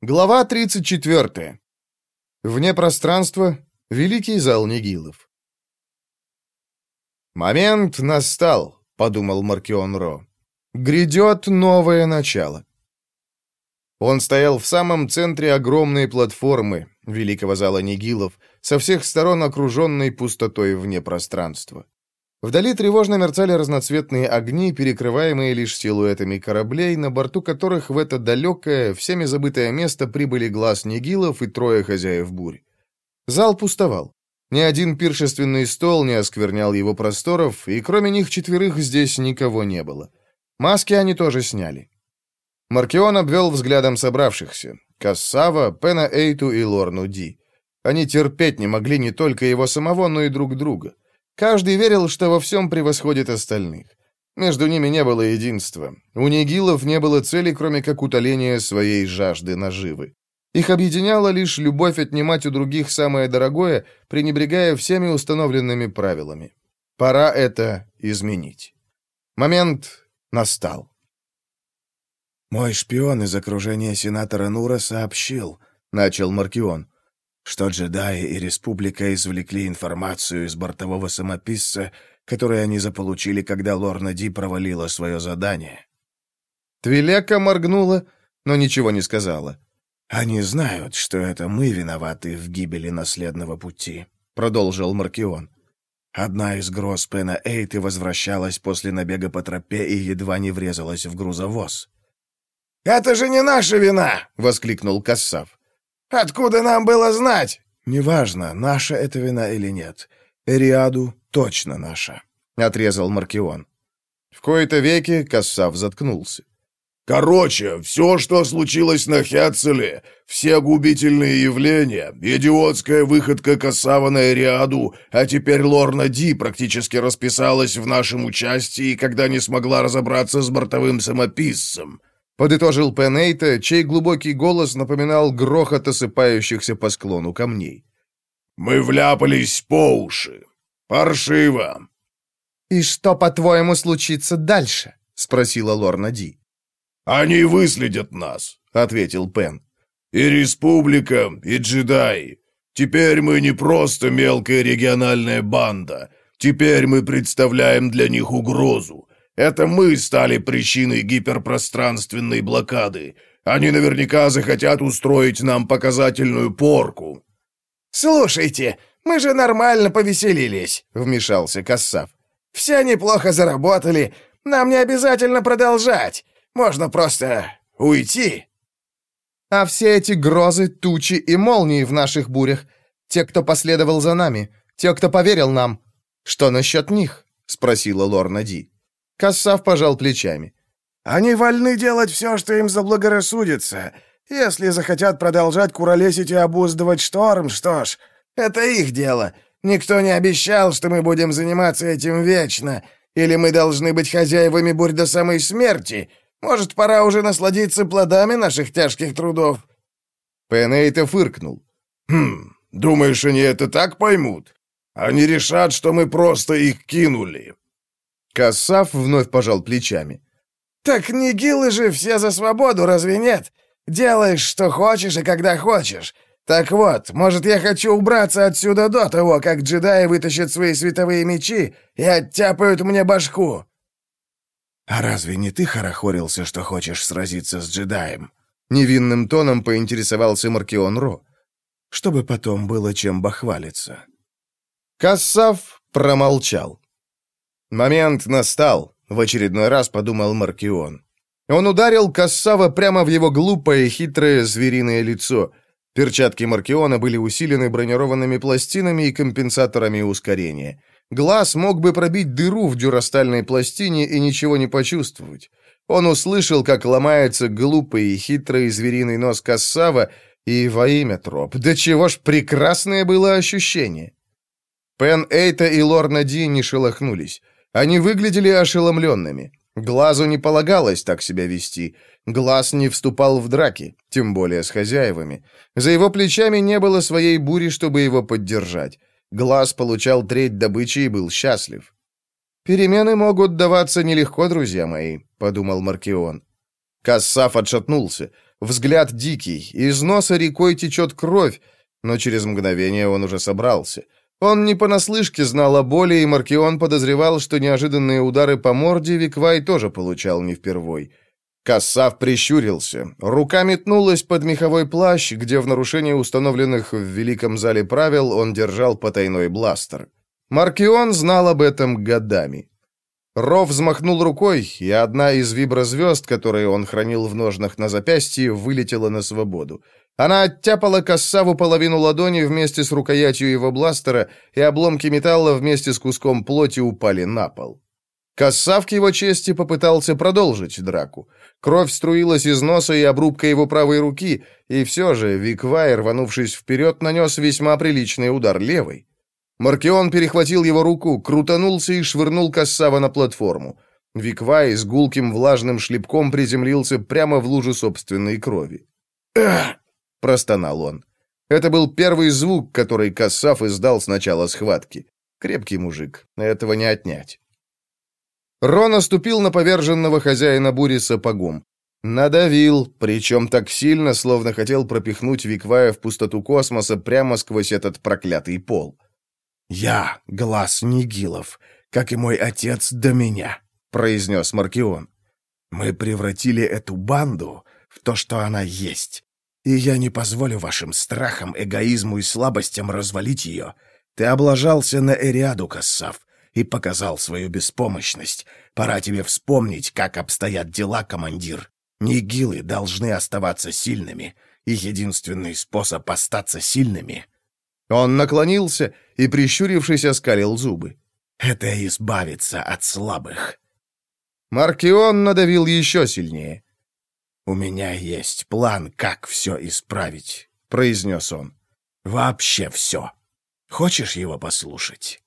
Глава 34. Вне пространства. Великий зал Нигилов. «Момент настал», — подумал Маркион Ро. «Грядет новое начало». Он стоял в самом центре огромной платформы великого зала Нигилов, со всех сторон окруженной пустотой вне пространства. Вдали тревожно мерцали разноцветные огни, перекрываемые лишь силуэтами кораблей, на борту которых в это далекое, всеми забытое место прибыли глаз Нигилов и трое хозяев бурь. Зал пустовал. Ни один пиршественный стол не осквернял его просторов, и кроме них четверых здесь никого не было. Маски они тоже сняли. Маркион обвел взглядом собравшихся. Кассава, Пена Эйту и Лорну Ди. Они терпеть не могли не только его самого, но и друг друга. Каждый верил, что во всем превосходит остальных. Между ними не было единства. У Нигилов не было цели, кроме как утоления своей жажды наживы. Их объединяла лишь любовь отнимать у других самое дорогое, пренебрегая всеми установленными правилами. Пора это изменить. Момент настал. «Мой шпион из окружения сенатора Нура сообщил», — начал Маркион, что джедаи и республика извлекли информацию из бортового самописца, который они заполучили, когда Лорна Ди провалила свое задание. Твилека моргнула, но ничего не сказала. «Они знают, что это мы виноваты в гибели наследного пути», — продолжил Маркион. Одна из гроз Пена Эйты возвращалась после набега по тропе и едва не врезалась в грузовоз. «Это же не наша вина!» — воскликнул Кассав. Откуда нам было знать?» «Неважно, наша это вина или нет. Эриаду точно наша», — отрезал Маркион. В кои-то веки Кассав заткнулся. «Короче, все, что случилось на Хятцеле, все губительные явления, идиотская выходка Кассава на Эриаду, а теперь Лорна Ди практически расписалась в нашем участии, когда не смогла разобраться с бортовым самописцем. Подытожил Пенейта, чей глубокий голос напоминал грохот осыпающихся по склону камней. «Мы вляпались по уши. Паршиво!» «И что, по-твоему, случится дальше?» — спросила Лорна Ди. «Они выследят нас», — ответил Пен. «И республика, и джедаи. Теперь мы не просто мелкая региональная банда. Теперь мы представляем для них угрозу. Это мы стали причиной гиперпространственной блокады. Они наверняка захотят устроить нам показательную порку». «Слушайте, мы же нормально повеселились», — вмешался Кассав. «Все неплохо заработали. Нам не обязательно продолжать. Можно просто уйти». «А все эти грозы, тучи и молнии в наших бурях, те, кто последовал за нами, те, кто поверил нам, что насчет них?» — спросила Лорна Ди. Кассав пожал плечами. «Они вольны делать все, что им заблагорассудится. Если захотят продолжать куролесить и обуздывать шторм, что ж, это их дело. Никто не обещал, что мы будем заниматься этим вечно. Или мы должны быть хозяевами бурь до самой смерти. Может, пора уже насладиться плодами наших тяжких трудов?» Пенейта фыркнул. «Хм, думаешь, они это так поймут? Они решат, что мы просто их кинули. Кассав вновь пожал плечами. «Так нигилы же все за свободу, разве нет? Делаешь, что хочешь и когда хочешь. Так вот, может, я хочу убраться отсюда до того, как джедаи вытащат свои световые мечи и оттяпают мне башку». «А разве не ты хорохорился, что хочешь сразиться с джедаем?» Невинным тоном поинтересовался Маркион Ро. «Чтобы потом было чем бахвалиться». Кассав промолчал. Момент настал, в очередной раз подумал Маркион. Он ударил Кассава прямо в его глупое, хитрое звериное лицо. Перчатки Маркиона были усилены бронированными пластинами и компенсаторами ускорения. Глаз мог бы пробить дыру в дюрастальной пластине и ничего не почувствовать. Он услышал, как ломается глупый и хитрый звериный нос Кассава, и во имя троп. Да чего ж прекрасное было ощущение! Пен Эйта и Лорна Ди не шелохнулись. Они выглядели ошеломленными. Глазу не полагалось так себя вести. Глаз не вступал в драки, тем более с хозяевами. За его плечами не было своей бури, чтобы его поддержать. Глаз получал треть добычи и был счастлив. «Перемены могут даваться нелегко, друзья мои», — подумал Маркион. Кассаф отшатнулся. Взгляд дикий, из носа рекой течет кровь, но через мгновение он уже собрался. Он не понаслышке знал о боли, и Маркион подозревал, что неожиданные удары по морде Виквай тоже получал не впервой. Кассав прищурился. Рука метнулась под меховой плащ, где в нарушении установленных в Великом зале правил он держал потайной бластер. Маркион знал об этом годами. Ров взмахнул рукой, и одна из виброзвезд, которые он хранил в ножнах на запястье, вылетела на свободу. Она оттяпала Кассаву половину ладони вместе с рукоятью его бластера, и обломки металла вместе с куском плоти упали на пол. Кассав к его чести попытался продолжить драку. Кровь струилась из носа и обрубка его правой руки, и все же Виквай, рванувшись вперед, нанес весьма приличный удар левой. Маркион перехватил его руку, крутанулся и швырнул Кассава на платформу. Виквай с гулким влажным шлепком приземлился прямо в лужу собственной крови. «Ах!» — простонал он. Это был первый звук, который Кассав издал с начала схватки. Крепкий мужик, этого не отнять. Рон оступил на поверженного хозяина бури сапогом. Надавил, причем так сильно, словно хотел пропихнуть Виквая в пустоту космоса прямо сквозь этот проклятый пол. «Я — глаз Нигилов, как и мой отец до меня», — произнес Маркион. «Мы превратили эту банду в то, что она есть, и я не позволю вашим страхам, эгоизму и слабостям развалить ее. Ты облажался на Эриаду, Кассав, и показал свою беспомощность. Пора тебе вспомнить, как обстоят дела, командир. Нигилы должны оставаться сильными, и единственный способ остаться сильными — он наклонился и, прищурившись, оскалил зубы. «Это избавиться от слабых». Маркион надавил еще сильнее. «У меня есть план, как все исправить», — произнес он. «Вообще все. Хочешь его послушать?»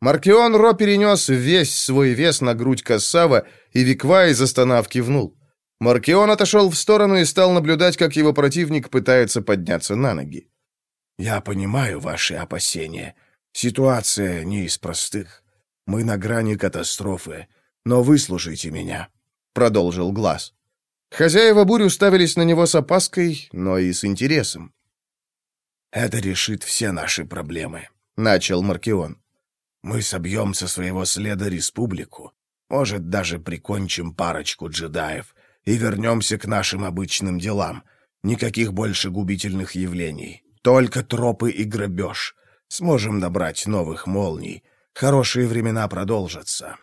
Маркион Ро перенес весь свой вес на грудь Кассава, и Виквай, застонав, кивнул. Маркион отошел в сторону и стал наблюдать, как его противник пытается подняться на ноги. «Я понимаю ваши опасения. Ситуация не из простых. Мы на грани катастрофы. Но выслушайте меня», — продолжил Глаз. Хозяева бурю ставились на него с опаской, но и с интересом. «Это решит все наши проблемы», — начал Маркион. «Мы собьем со своего следа республику, может, даже прикончим парочку джедаев и вернемся к нашим обычным делам. Никаких больше губительных явлений. Только тропы и грабеж. Сможем добрать новых молний. Хорошие времена продолжатся».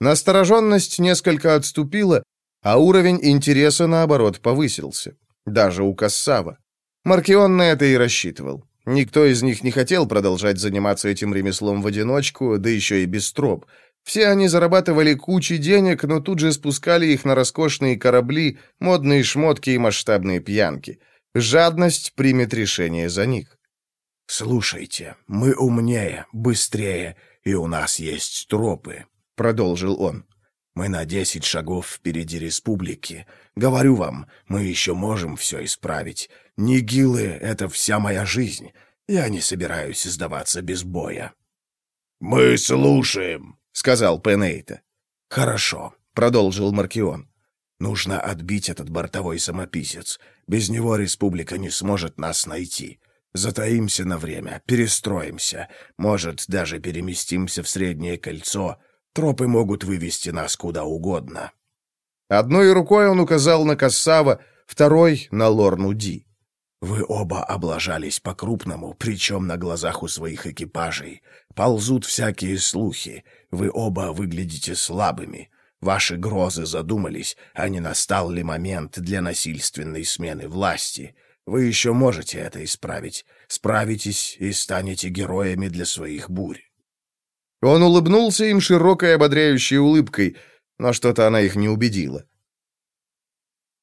Настороженность несколько отступила, а уровень интереса, наоборот, повысился. Даже у Кассава. Маркион на это и рассчитывал. Никто из них не хотел продолжать заниматься этим ремеслом в одиночку, да еще и без троп. Все они зарабатывали кучи денег, но тут же спускали их на роскошные корабли, модные шмотки и масштабные пьянки — Жадность примет решение за них. «Слушайте, мы умнее, быстрее, и у нас есть тропы», — продолжил он. «Мы на десять шагов впереди республики. Говорю вам, мы еще можем все исправить. Нигилы — это вся моя жизнь. Я не собираюсь сдаваться без боя». «Мы слушаем», — сказал Пенейта. «Хорошо», — продолжил Маркион. «Нужно отбить этот бортовой самописец. Без него республика не сможет нас найти. Затаимся на время, перестроимся, может, даже переместимся в Среднее кольцо. Тропы могут вывести нас куда угодно». Одной рукой он указал на Кассава, второй — на Лорну Ди. «Вы оба облажались по-крупному, причем на глазах у своих экипажей. Ползут всякие слухи. Вы оба выглядите слабыми. Ваши грозы задумались, а не настал ли момент для насильственной смены власти. Вы еще можете это исправить. Справитесь и станете героями для своих бурь». Он улыбнулся им широкой ободряющей улыбкой, но что-то она их не убедила.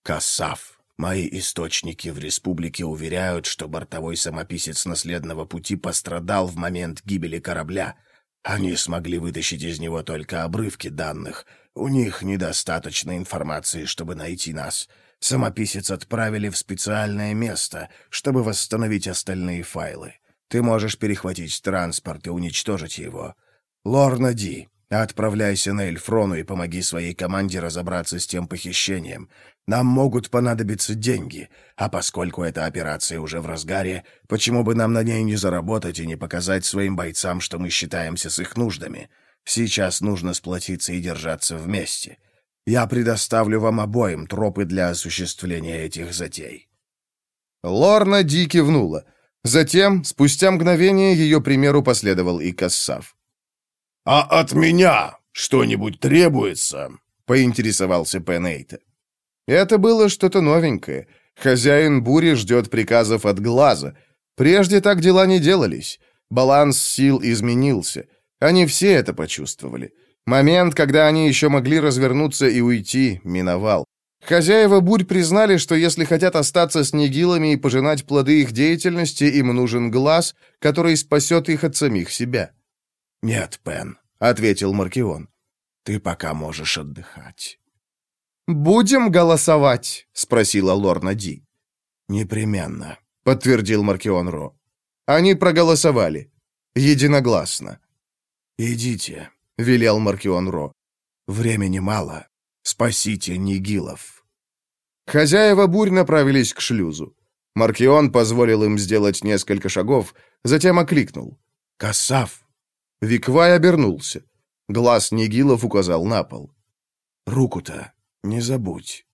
«Кассав, мои источники в республике уверяют, что бортовой самописец наследного пути пострадал в момент гибели корабля. Они смогли вытащить из него только обрывки данных — у них недостаточно информации, чтобы найти нас. Самописец отправили в специальное место, чтобы восстановить остальные файлы. Ты можешь перехватить транспорт и уничтожить его. Лорна Ди, Отправляйся на Эльфрону и помоги своей команде разобраться с тем похищением. Нам могут понадобиться деньги, а поскольку эта операция уже в разгаре, почему бы нам на ней не заработать и не показать своим бойцам, что мы считаемся с их нуждами? Сейчас нужно сплотиться и держаться вместе. Я предоставлю вам обоим тропы для осуществления этих затей». Лорна Ди кивнула. Затем, спустя мгновение, ее примеру последовал и Кассав. «А от меня что-нибудь требуется?» — поинтересовался Пенейта. Это было что-то новенькое. Хозяин бури ждет приказов от глаза. Прежде так дела не делались. Баланс сил изменился. Они все это почувствовали. Момент, когда они еще могли развернуться и уйти, миновал. Хозяева бурь признали, что если хотят остаться с нигилами и пожинать плоды их деятельности, им нужен глаз, который спасет их от самих себя. «Нет, Пен», — ответил Маркион, — «ты пока можешь отдыхать». «Будем голосовать?» — спросила Лорна Ди. «Непременно», — подтвердил Маркион Ро. Они проголосовали. Единогласно. «Идите», — велел Маркион Ро. «Времени мало. Спасите Нигилов». Хозяева бурь направились к шлюзу. Маркион позволил им сделать несколько шагов, затем окликнул. «Кассав!» Виквай обернулся. Глаз Нигилов указал на пол. «Руку-то не забудь».